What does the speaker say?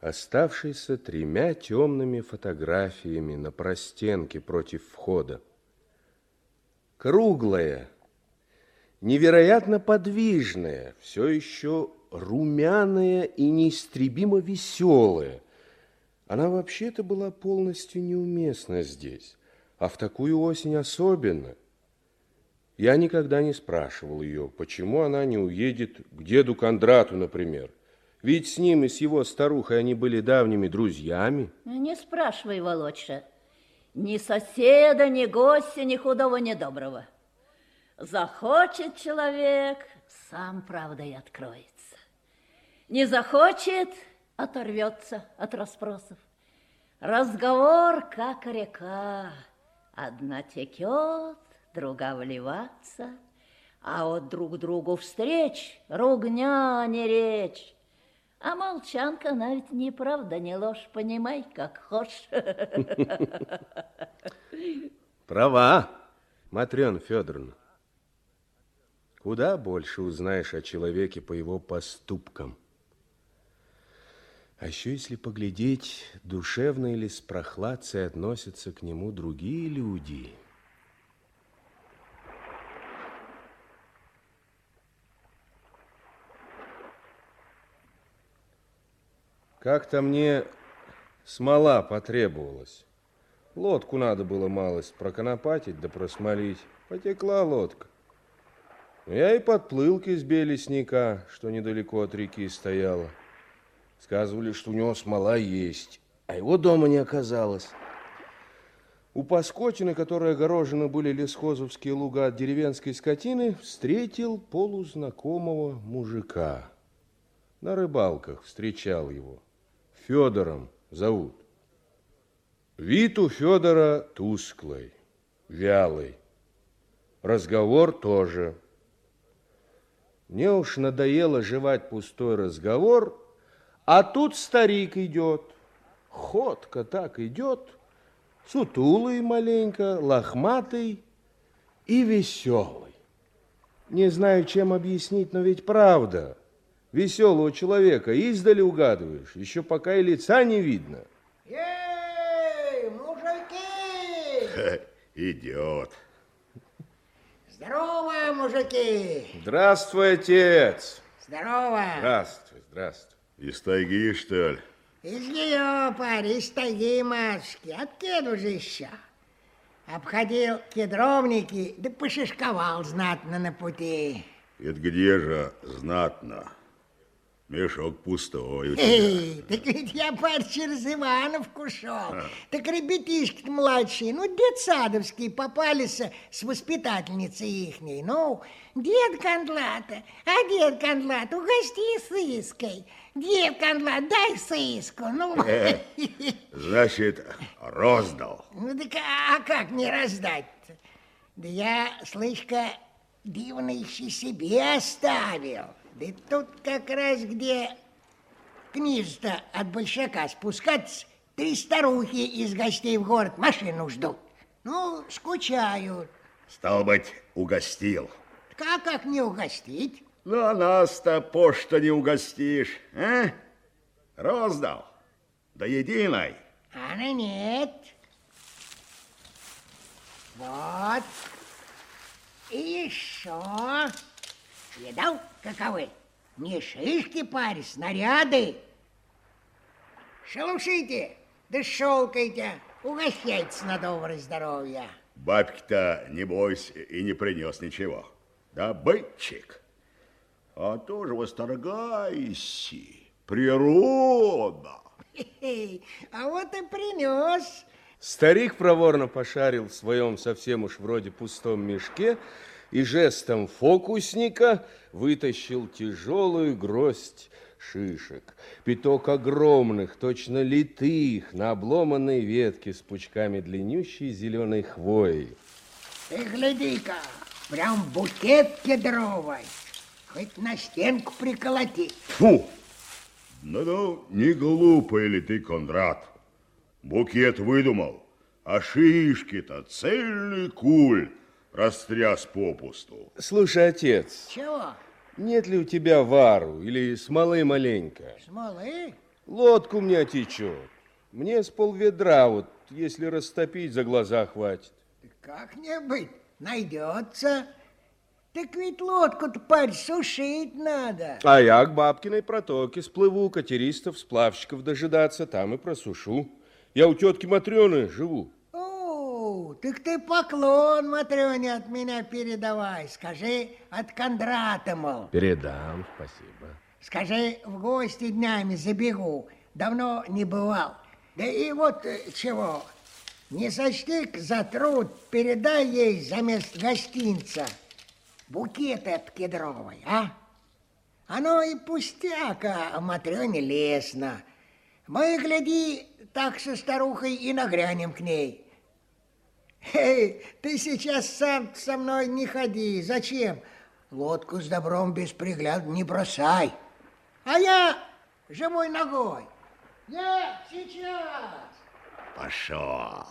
оставшийся тремя темными фотографиями на простенке против входа. Круглая, невероятно подвижная, все еще румяная и неистребимо веселая. Она вообще-то была полностью неуместна здесь, а в такую осень особенно. Я никогда не спрашивал ее, почему она не уедет к деду Кондрату, например. Ведь с ним и с его старухой они были давними друзьями. Не спрашивай, Володьша. Ни соседа, ни гостя, ни худого, ни доброго. Захочет человек, сам правдой откроется. Не захочет, оторвется от расспросов. Разговор, как река, одна текет, друга вливаться, а от друг другу встреч ругня не речь. А молчанка, она ведь не правда, не ложь, понимай, как хочешь. Права, Матрена Федоровна. Куда больше узнаешь о человеке по его поступкам. А еще если поглядеть, душевно или с прохладцей относятся к нему другие люди. Как-то мне смола потребовалась. Лодку надо было малость проконопатить да просмолить. Потекла лодка. Я и подплыл к избе лесника, что недалеко от реки стояла. Сказывали, что у него смола есть, а его дома не оказалось. У Паскотины, которой огорожены были лесхозовские луга от деревенской скотины, встретил полузнакомого мужика. На рыбалках встречал его. Федором зовут. Вид у Федора тусклый, вялый. Разговор тоже. Мне уж надоело жевать пустой разговор, а тут старик идет, ходка так идет, сутулый маленько, лохматый и веселый. Не знаю, чем объяснить, но ведь правда. Веселого человека издали угадываешь, еще пока и лица не видно. Эй, мужики! Идет. Здорово, мужики! Здравствуй, отец! Здорово! Здравствуй, здравствуй. Из тайги, что ли? Из нее, парень, из тайги, матушки. Откуда же еще? Обходил кедровники, да пошишковал знатно на пути. Это где же знатно? Мешок пустой у тебя. Эй, так ведь я, парень, через Ивановку шел. Так ребятишки младшие, ну, детсадовские, попались с воспитательницей ихней. Ну, дед Кондлата, а дед Кондлат, угости сыской. Дед Кондлат, дай сыску. Ну, Э, Значит, роздал. ну так а, а как не раздать-то? Да я, слышь-ка, дивно еще себе оставил. Да тут как раз где книжно от большака спускаться, три старухи из гостей в город машину ждут. Ну, скучают. Стал быть, угостил. Как, как не угостить? Ну, а нас-то пошта не угостишь, а? Роздал. До единой. А на нет. Вот. И еще. Видал, каковы? Не шишки, парень, снаряды. Шелушите, да шелкайте, угощайтесь на доброе здоровье. Бабки-то, небось, и не принес ничего. Да, бычик? А тоже восторгайся. Природа. А вот и принес. Старик проворно пошарил в своем совсем уж вроде пустом мешке и жестом фокусника вытащил тяжелую гроздь шишек. Пяток огромных, точно литых, на обломанной ветке с пучками длиннющей зеленой хвои. Ты гляди-ка, прям букет кедровый. Хоть на стенку приколоти. Фу! Ну-ну, не глупый ли ты, Кондрат? Букет выдумал, а шишки-то цельный куль растряс попусту. Слушай, отец, Чего? нет ли у тебя вару или смолы маленько? Смолы? Лодку мне течет. Мне с полведра вот, если растопить, за глаза хватит. Как-нибудь найдется. Так ведь лодку-то, парь, сушить надо. А я к бабкиной протоке сплыву, катеристов, сплавщиков дожидаться, там и просушу. Я у тетки Матрены живу. Так ты поклон Матрёне от меня передавай. Скажи, от Кондрата, мол. Передам, спасибо. Скажи, в гости днями забегу. Давно не бывал. Да и вот э, чего. Не сочти за труд, передай ей замест гостинца букет от кедровой, а? Оно и пустяк, а Матрёне лестно. Мы, гляди, так со старухой и нагрянем к ней. Эй, ты сейчас сам со мной не ходи. Зачем? Лодку с добром без пригляда не бросай. А я живой ногой. Я сейчас. Пошел.